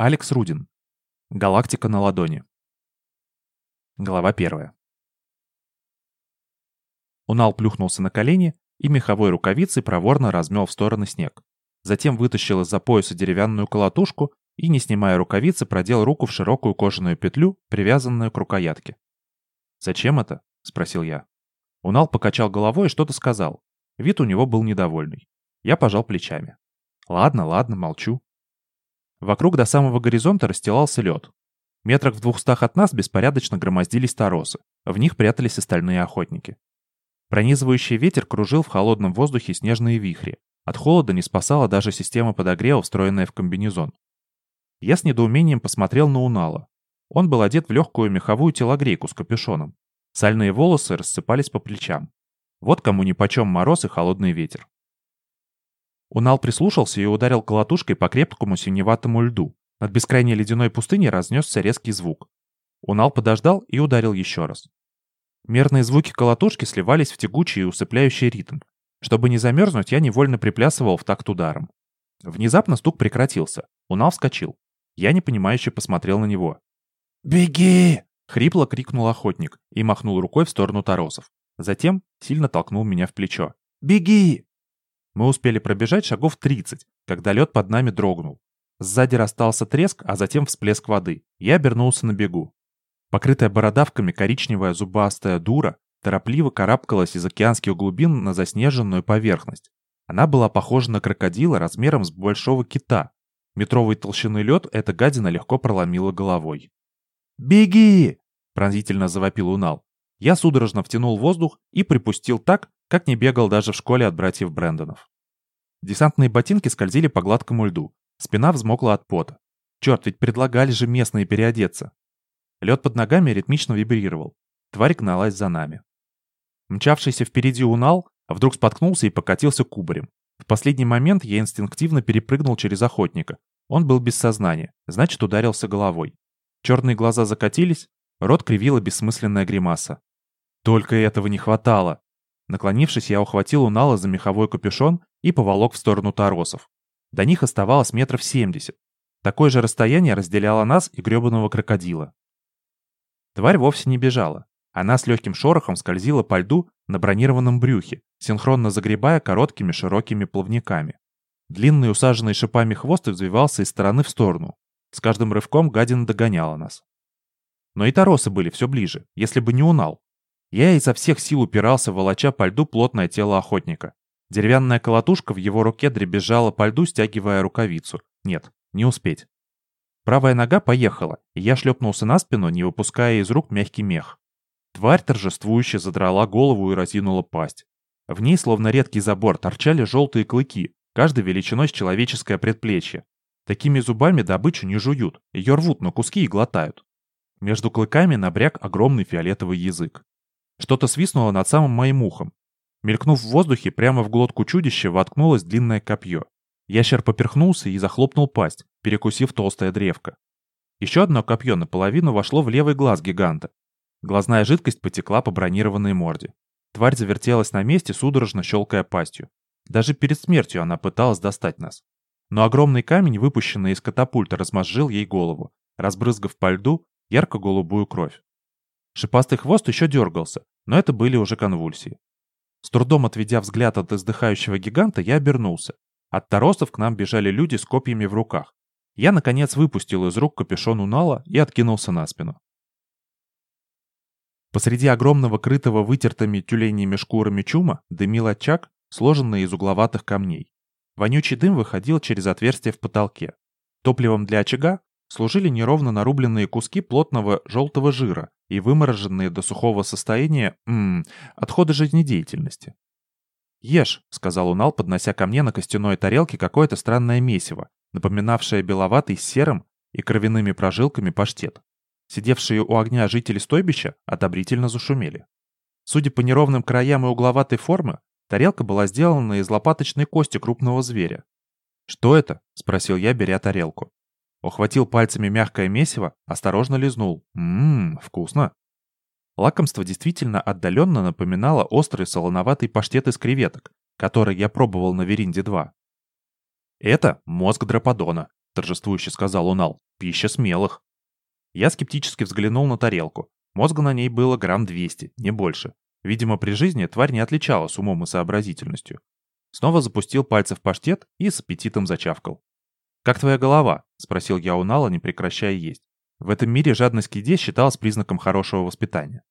Алекс Рудин. Галактика на ладони. Глава первая. Унал плюхнулся на колени и меховой рукавицей проворно размел в стороны снег. Затем вытащил из-за пояса деревянную колотушку и, не снимая рукавицы, продел руку в широкую кожаную петлю, привязанную к рукоятке. «Зачем это?» — спросил я. Унал покачал головой и что-то сказал. Вид у него был недовольный. Я пожал плечами. «Ладно, ладно, молчу. Вокруг до самого горизонта расстилался лед. Метрах в двухстах от нас беспорядочно громоздились торосы. В них прятались остальные охотники. Пронизывающий ветер кружил в холодном воздухе снежные вихри. От холода не спасала даже система подогрева, встроенная в комбинезон. Я с недоумением посмотрел на Унала. Он был одет в легкую меховую телогрейку с капюшоном. Сальные волосы рассыпались по плечам. Вот кому нипочем мороз и холодный ветер. Унал прислушался и ударил колотушкой по крепкому синеватому льду. Над бескрайней ледяной пустыней разнесся резкий звук. Унал подождал и ударил еще раз. Мерные звуки колотушки сливались в тягучий и усыпляющий ритм. Чтобы не замерзнуть, я невольно приплясывал в такт ударом. Внезапно стук прекратился. Унал вскочил. Я непонимающе посмотрел на него. «Беги!» — хрипло крикнул охотник и махнул рукой в сторону торосов. Затем сильно толкнул меня в плечо. «Беги!» Мы успели пробежать шагов 30, когда лед под нами дрогнул. Сзади расстался треск, а затем всплеск воды. Я обернулся на бегу. Покрытая бородавками коричневая зубастая дура торопливо карабкалась из океанских глубин на заснеженную поверхность. Она была похожа на крокодила размером с большого кита. Метровой толщины лед эта гадина легко проломила головой. «Беги!» — пронзительно завопил Унал. Я судорожно втянул воздух и припустил так, как не бегал даже в школе от братьев Брэндонов. Десантные ботинки скользили по гладкому льду. Спина взмокла от пота. Черт, ведь предлагали же местные переодеться. Лед под ногами ритмично вибрировал. Тварь гналась за нами. Мчавшийся впереди унал вдруг споткнулся и покатился кубарем. В последний момент я инстинктивно перепрыгнул через охотника. Он был без сознания, значит ударился головой. Черные глаза закатились, рот кривила бессмысленная гримаса. Только этого не хватало. Наклонившись, я ухватил Унала за меховой капюшон и поволок в сторону торосов. До них оставалось метров семьдесят. Такое же расстояние разделяло нас и гребаного крокодила. Тварь вовсе не бежала. Она с легким шорохом скользила по льду на бронированном брюхе, синхронно загребая короткими широкими плавниками. Длинный усаженный шипами хвост взвивался из стороны в сторону. С каждым рывком гадина догоняла нас. Но и торосы были все ближе, если бы не унал. Я изо всех сил упирался, волоча по льду плотное тело охотника. Деревянная колотушка в его руке дребезжала по льду, стягивая рукавицу. Нет, не успеть. Правая нога поехала, и я шлепнулся на спину, не выпуская из рук мягкий мех. Тварь торжествующе задрала голову и разинула пасть. В ней, словно редкий забор, торчали желтые клыки, каждый величиной с человеческое предплечье. Такими зубами добычу не жуют, ее рвут на куски и глотают. Между клыками набряк огромный фиолетовый язык. Что-то свистнуло над самым моим ухом. Мелькнув в воздухе, прямо в глотку чудища воткнулось длинное копье. Ящер поперхнулся и захлопнул пасть, перекусив толстое древко. Еще одно копье наполовину вошло в левый глаз гиганта. Глазная жидкость потекла по бронированной морде. Тварь завертелась на месте, судорожно щелкая пастью. Даже перед смертью она пыталась достать нас. Но огромный камень, выпущенный из катапульта, размозжил ей голову, разбрызгав по льду ярко-голубую кровь. Шипастый хвост еще дергался, но это были уже конвульсии. С трудом отведя взгляд от издыхающего гиганта, я обернулся. От торосов к нам бежали люди с копьями в руках. Я, наконец, выпустил из рук капюшон Унала и откинулся на спину. Посреди огромного крытого вытертыми тюленями шкурами чума дымил очаг, сложенный из угловатых камней. Вонючий дым выходил через отверстие в потолке. Топливом для очага служили неровно нарубленные куски плотного желтого жира и вымороженные до сухого состояния м -м, отходы жизнедеятельности. «Ешь», — сказал Унал, поднося ко мне на костяной тарелке какое-то странное месиво, напоминавшее беловатый с серым и кровяными прожилками паштет. Сидевшие у огня жители стойбища одобрительно зашумели. Судя по неровным краям и угловатой формы, тарелка была сделана из лопаточной кости крупного зверя. «Что это?» — спросил я, беря тарелку. Ухватил пальцами мягкое месиво, осторожно лизнул. Ммм, вкусно. Лакомство действительно отдаленно напоминало острый солоноватый паштет из креветок, который я пробовал на Веринде-2. «Это мозг дрападона», — торжествующе сказал Унал. Пища смелых. Я скептически взглянул на тарелку. Мозга на ней было грамм 200, не больше. Видимо, при жизни тварь не отличалась умом и сообразительностью. Снова запустил пальцы в паштет и с аппетитом зачавкал. «Как твоя голова?» — спросил я у Нала, не прекращая есть. В этом мире жадность к еде считалась признаком хорошего воспитания.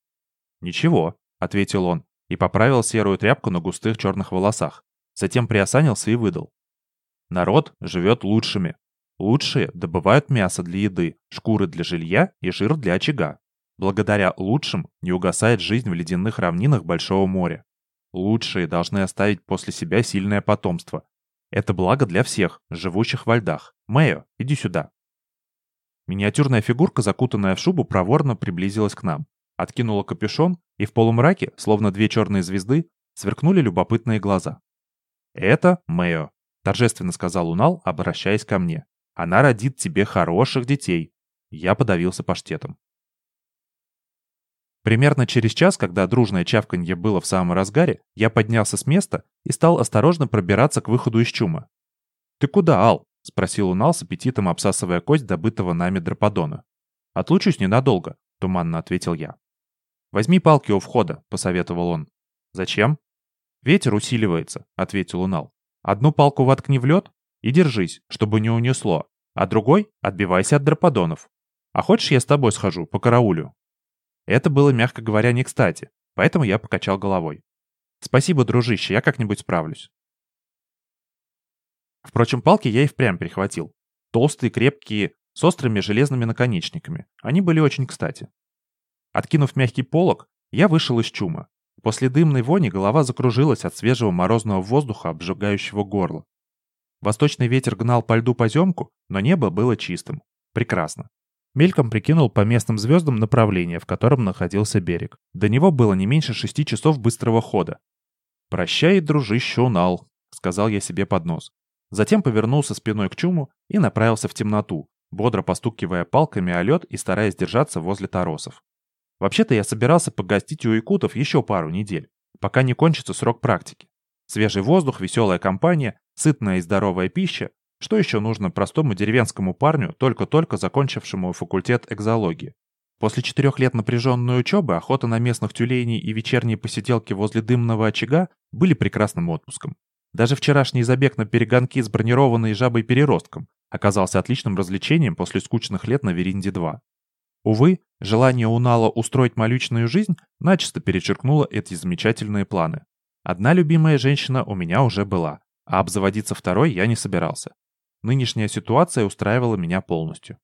«Ничего», — ответил он и поправил серую тряпку на густых черных волосах. Затем приосанился и выдал. «Народ живет лучшими. Лучшие добывают мясо для еды, шкуры для жилья и жир для очага. Благодаря лучшим не угасает жизнь в ледяных равнинах Большого моря. Лучшие должны оставить после себя сильное потомство. Это благо для всех, живущих во льдах. Мэйо, иди сюда. Миниатюрная фигурка, закутанная в шубу, проворно приблизилась к нам. Откинула капюшон, и в полумраке, словно две черные звезды, сверкнули любопытные глаза. «Это Мэйо», — торжественно сказал Унал, обращаясь ко мне. «Она родит тебе хороших детей». Я подавился паштетом. Примерно через час, когда дружное чавканье было в самом разгаре, я поднялся с места и стал осторожно пробираться к выходу из чума. «Ты куда, Ал?» — спросил Унал с аппетитом, обсасывая кость добытого нами дроподона. «Отлучусь ненадолго», — туманно ответил я. «Возьми палки у входа», — посоветовал он. «Зачем?» «Ветер усиливается», — ответил Унал. «Одну палку воткни в лед и держись, чтобы не унесло, а другой отбивайся от дроподонов. А хочешь, я с тобой схожу, по караулю?» Это было, мягко говоря, не кстати, поэтому я покачал головой. «Спасибо, дружище, я как-нибудь справлюсь». Впрочем, палки я и впрямь прихватил. Толстые, крепкие, с острыми железными наконечниками. Они были очень кстати. Откинув мягкий полог, я вышел из чума. После дымной вони голова закружилась от свежего морозного воздуха, обжигающего горло. Восточный ветер гнал по льду поземку, но небо было чистым. Прекрасно. Мельком прикинул по местным звездам направление, в котором находился берег. До него было не меньше шести часов быстрого хода. «Прощай, дружище Унал», — сказал я себе под нос. Затем повернулся спиной к чуму и направился в темноту, бодро постукивая палками о лед и стараясь держаться возле торосов. Вообще-то я собирался погостить у якутов еще пару недель, пока не кончится срок практики. Свежий воздух, веселая компания, сытная и здоровая пища что еще нужно простому деревенскому парню, только-только закончившему факультет экзологии? После четырех лет напряженной учебы охота на местных тюленей и вечерние посиделки возле дымного очага были прекрасным отпуском. Даже вчерашний забег на перегонки с бронированной жабой-переростком оказался отличным развлечением после скучных лет на Веринде-2. Увы, желание Унала устроить молючную жизнь начисто перечеркнуло эти замечательные планы. Одна любимая женщина у меня уже была, а обзаводиться второй я не собирался. Нынешняя ситуация устраивала меня полностью.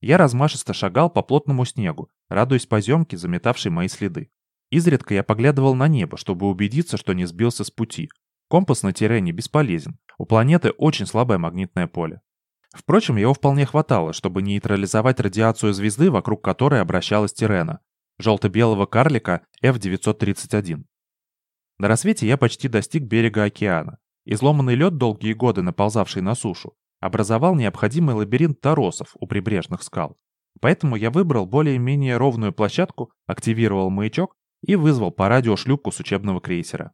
Я размашисто шагал по плотному снегу, радуясь поземке, заметавшей мои следы. Изредка я поглядывал на небо, чтобы убедиться, что не сбился с пути. Компас на Тирене бесполезен. У планеты очень слабое магнитное поле. Впрочем, его вполне хватало, чтобы нейтрализовать радиацию звезды, вокруг которой обращалась Тирена, желто-белого карлика F-931. На рассвете я почти достиг берега океана. Изломанный лед, долгие годы наползавший на сушу, образовал необходимый лабиринт торосов у прибрежных скал. Поэтому я выбрал более-менее ровную площадку, активировал маячок и вызвал по радио шлюпку с учебного крейсера.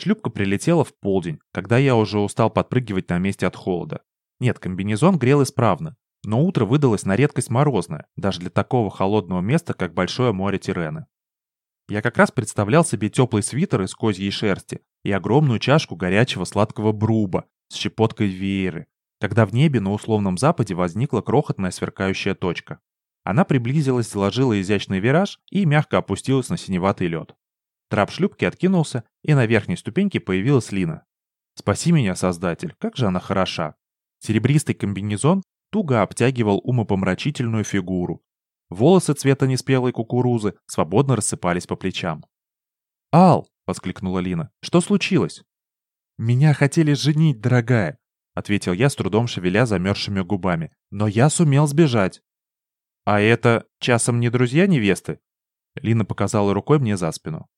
Шлюпка прилетела в полдень, когда я уже устал подпрыгивать на месте от холода. Нет, комбинезон грел исправно, но утро выдалось на редкость морозное, даже для такого холодного места, как Большое море Тирены. Я как раз представлял себе теплый свитер из козьей шерсти и огромную чашку горячего сладкого бруба с щепоткой вееры, когда в небе на условном западе возникла крохотная сверкающая точка. Она приблизилась, заложила изящный вираж и мягко опустилась на синеватый лед. Трап шлюпки откинулся, и на верхней ступеньке появилась Лина. «Спаси меня, Создатель, как же она хороша!» Серебристый комбинезон туго обтягивал умопомрачительную фигуру, Волосы цвета неспелой кукурузы свободно рассыпались по плечам. «Ал!» — воскликнула Лина. «Что случилось?» «Меня хотели женить, дорогая!» — ответил я, с трудом шевеля замерзшими губами. «Но я сумел сбежать!» «А это часом не друзья невесты?» Лина показала рукой мне за спину.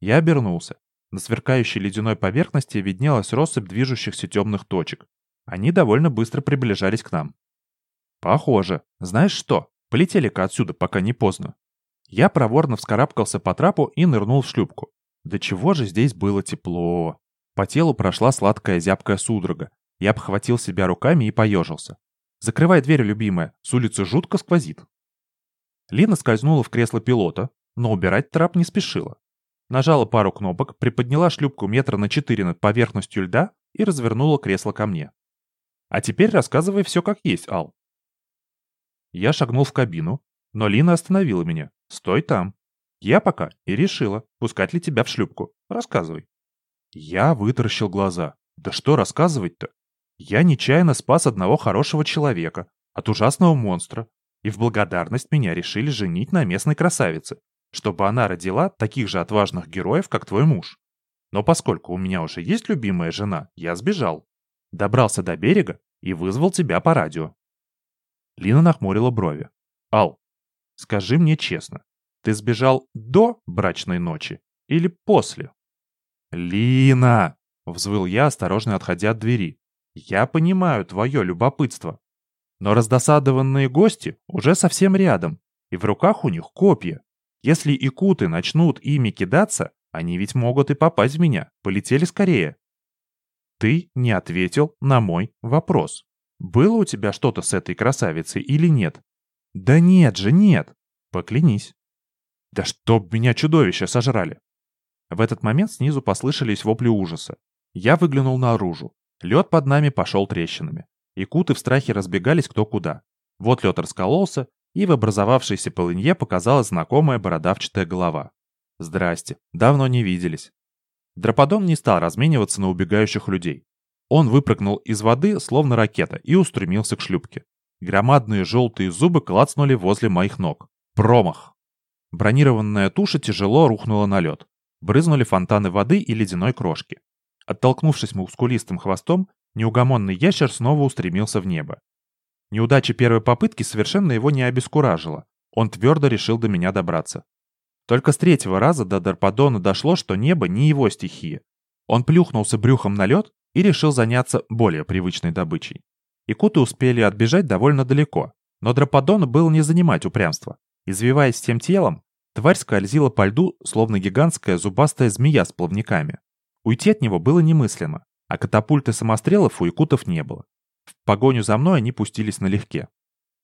Я обернулся. На сверкающей ледяной поверхности виднелась россыпь движущихся темных точек. Они довольно быстро приближались к нам. «Похоже. Знаешь что?» Полетели-ка отсюда, пока не поздно. Я проворно вскарабкался по трапу и нырнул в шлюпку. Да чего же здесь было тепло. По телу прошла сладкая зябкая судорога. Я обхватил себя руками и поежился. Закрывай дверь, любимая, с улицы жутко сквозит. Лина скользнула в кресло пилота, но убирать трап не спешила. Нажала пару кнопок, приподняла шлюпку метра на четыре над поверхностью льда и развернула кресло ко мне. А теперь рассказывай все как есть, Ал. Я шагнул в кабину, но Лина остановила меня. Стой там. Я пока и решила, пускать ли тебя в шлюпку. Рассказывай. Я вытаращил глаза. Да что рассказывать-то? Я нечаянно спас одного хорошего человека от ужасного монстра, и в благодарность меня решили женить на местной красавице, чтобы она родила таких же отважных героев, как твой муж. Но поскольку у меня уже есть любимая жена, я сбежал. Добрался до берега и вызвал тебя по радио. Лина нахмурила брови. Ал, скажи мне честно, ты сбежал до брачной ночи или после? Лина! Взвыл я, осторожно отходя от двери. Я понимаю твое любопытство. Но раздосадованные гости уже совсем рядом, и в руках у них копья. Если икуты начнут ими кидаться, они ведь могут и попасть в меня. Полетели скорее. Ты не ответил на мой вопрос. Было у тебя что-то с этой красавицей или нет? Да нет же, нет. Поклянись. Да чтоб меня чудовища сожрали. В этот момент снизу послышались вопли ужаса. Я выглянул наружу. Лед под нами пошел трещинами. Якуты в страхе разбегались кто куда. Вот лед раскололся, и в образовавшейся полынье показалась знакомая бородавчатая голова. Здрасте, давно не виделись. Дроподон не стал размениваться на убегающих людей. Он выпрыгнул из воды, словно ракета, и устремился к шлюпке. Громадные желтые зубы клацнули возле моих ног. Промах! Бронированная туша тяжело рухнула на лед. Брызнули фонтаны воды и ледяной крошки. Оттолкнувшись мускулистым хвостом, неугомонный ящер снова устремился в небо. Неудача первой попытки совершенно его не обескуражила. Он твердо решил до меня добраться. Только с третьего раза до Дарпадона дошло, что небо не его стихия. Он плюхнулся брюхом на лед и решил заняться более привычной добычей. Икуты успели отбежать довольно далеко, но Дрападону было не занимать упрямства. Извиваясь всем телом, тварь скользила по льду, словно гигантская зубастая змея с плавниками. Уйти от него было немыслимо, а катапульты самострелов у якутов не было. В погоню за мной они пустились налегке.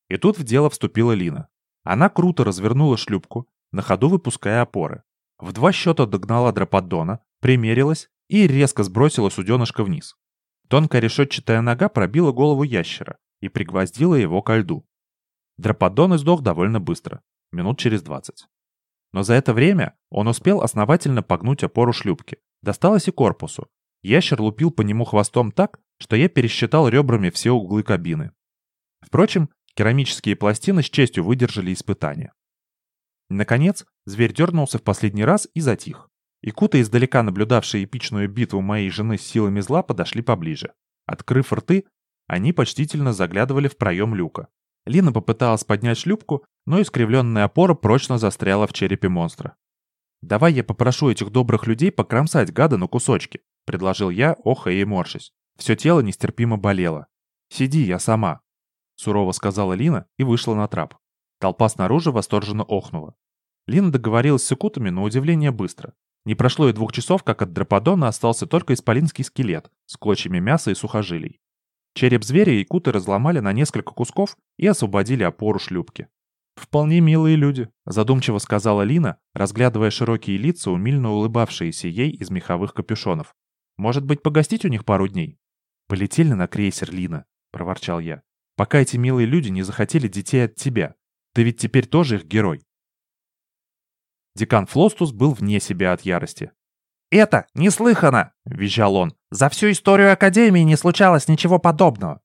И тут в дело вступила Лина. Она круто развернула шлюпку, на ходу выпуская опоры. В два счета догнала Дрападона, примерилась и резко сбросила суденышко вниз. Тонкая решетчатая нога пробила голову ящера и пригвоздила его ко льду. Дрападон издох довольно быстро, минут через двадцать. Но за это время он успел основательно погнуть опору шлюпки. Досталось и корпусу. Ящер лупил по нему хвостом так, что я пересчитал ребрами все углы кабины. Впрочем, керамические пластины с честью выдержали испытания. Наконец, зверь дернулся в последний раз и затих. Икуты, издалека наблюдавшие эпичную битву моей жены с силами зла, подошли поближе. Открыв рты, они почтительно заглядывали в проем люка. Лина попыталась поднять шлюпку, но искривленная опора прочно застряла в черепе монстра. «Давай я попрошу этих добрых людей покромсать гада на кусочки», — предложил я, охая и морщась. Все тело нестерпимо болело. «Сиди, я сама», — сурово сказала Лина и вышла на трап. Толпа снаружи восторженно охнула. Лина договорилась с икутами на удивление быстро. Не прошло и двух часов, как от драподона остался только исполинский скелет с клочьями мяса и сухожилий. Череп зверя икуты разломали на несколько кусков и освободили опору шлюпки. «Вполне милые люди», — задумчиво сказала Лина, разглядывая широкие лица, умильно улыбавшиеся ей из меховых капюшонов. «Может быть, погостить у них пару дней?» «Полетели на крейсер, Лина», — проворчал я. «Пока эти милые люди не захотели детей от тебя. Ты ведь теперь тоже их герой. Декан Флостус был вне себя от ярости. «Это неслыханно!» — визжал он. «За всю историю Академии не случалось ничего подобного!»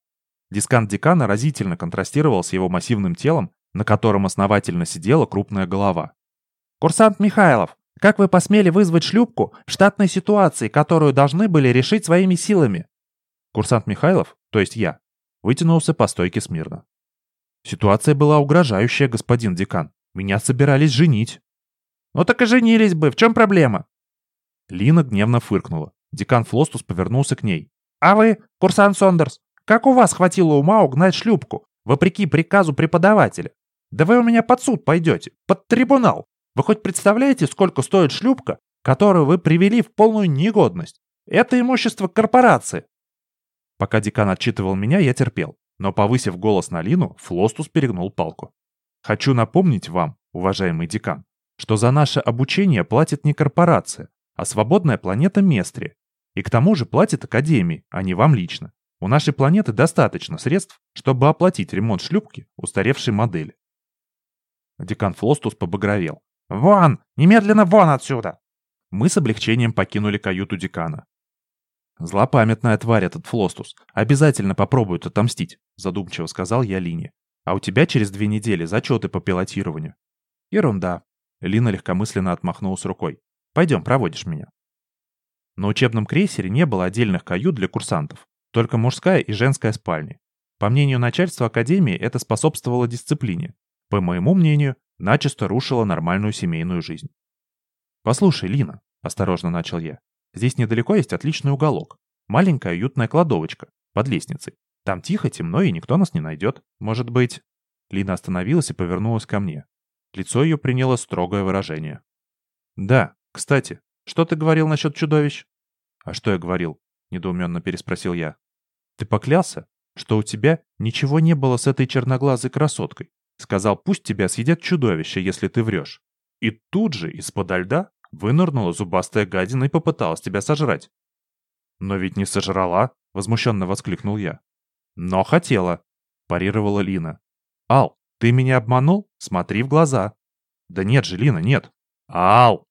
Дискант декана разительно контрастировал с его массивным телом, на котором основательно сидела крупная голова. «Курсант Михайлов, как вы посмели вызвать шлюпку в штатной ситуации, которую должны были решить своими силами?» Курсант Михайлов, то есть я, вытянулся по стойке смирно. Ситуация была угрожающая, господин декан. Меня собирались женить. Ну так и женились бы, в чем проблема? Лина гневно фыркнула. Декан Флостус повернулся к ней. А вы, курсант Сондерс, как у вас хватило ума угнать шлюпку, вопреки приказу преподавателя? Да вы у меня под суд пойдете, под трибунал. Вы хоть представляете, сколько стоит шлюпка, которую вы привели в полную негодность? Это имущество корпорации. Пока декан отчитывал меня, я терпел. Но повысив голос на Лину, Флостус перегнул палку. Хочу напомнить вам, уважаемый декан, что за наше обучение платит не корпорация, а свободная планета Местри. И к тому же платит Академии, а не вам лично. У нашей планеты достаточно средств, чтобы оплатить ремонт шлюпки устаревшей модели. Декан Флостус побагровел. «Вон! Немедленно вон отсюда!» Мы с облегчением покинули каюту декана. «Злопамятная тварь этот Флостус. Обязательно попробует отомстить», задумчиво сказал я Лине. «А у тебя через две недели зачеты по пилотированию». «Ерунда». Лина легкомысленно отмахнулась рукой. «Пойдем, проводишь меня». На учебном крейсере не было отдельных кают для курсантов, только мужская и женская спальни. По мнению начальства Академии, это способствовало дисциплине. По моему мнению, начисто рушило нормальную семейную жизнь. «Послушай, Лина», — осторожно начал я, — «здесь недалеко есть отличный уголок. Маленькая уютная кладовочка, под лестницей. Там тихо, темно, и никто нас не найдет. Может быть...» Лина остановилась и повернулась ко мне. Лицо ее приняло строгое выражение. «Да, кстати, что ты говорил насчет чудовищ?» «А что я говорил?» — недоуменно переспросил я. «Ты поклялся, что у тебя ничего не было с этой черноглазой красоткой. Сказал, пусть тебя съедят чудовища, если ты врешь. И тут же из-под льда вынырнула зубастая гадина и попыталась тебя сожрать. «Но ведь не сожрала!» — возмущенно воскликнул я. «Но хотела!» — парировала Лина. «Ал, ты меня обманул? Смотри в глаза!» «Да нет же, Лина, нет!» «Ал!»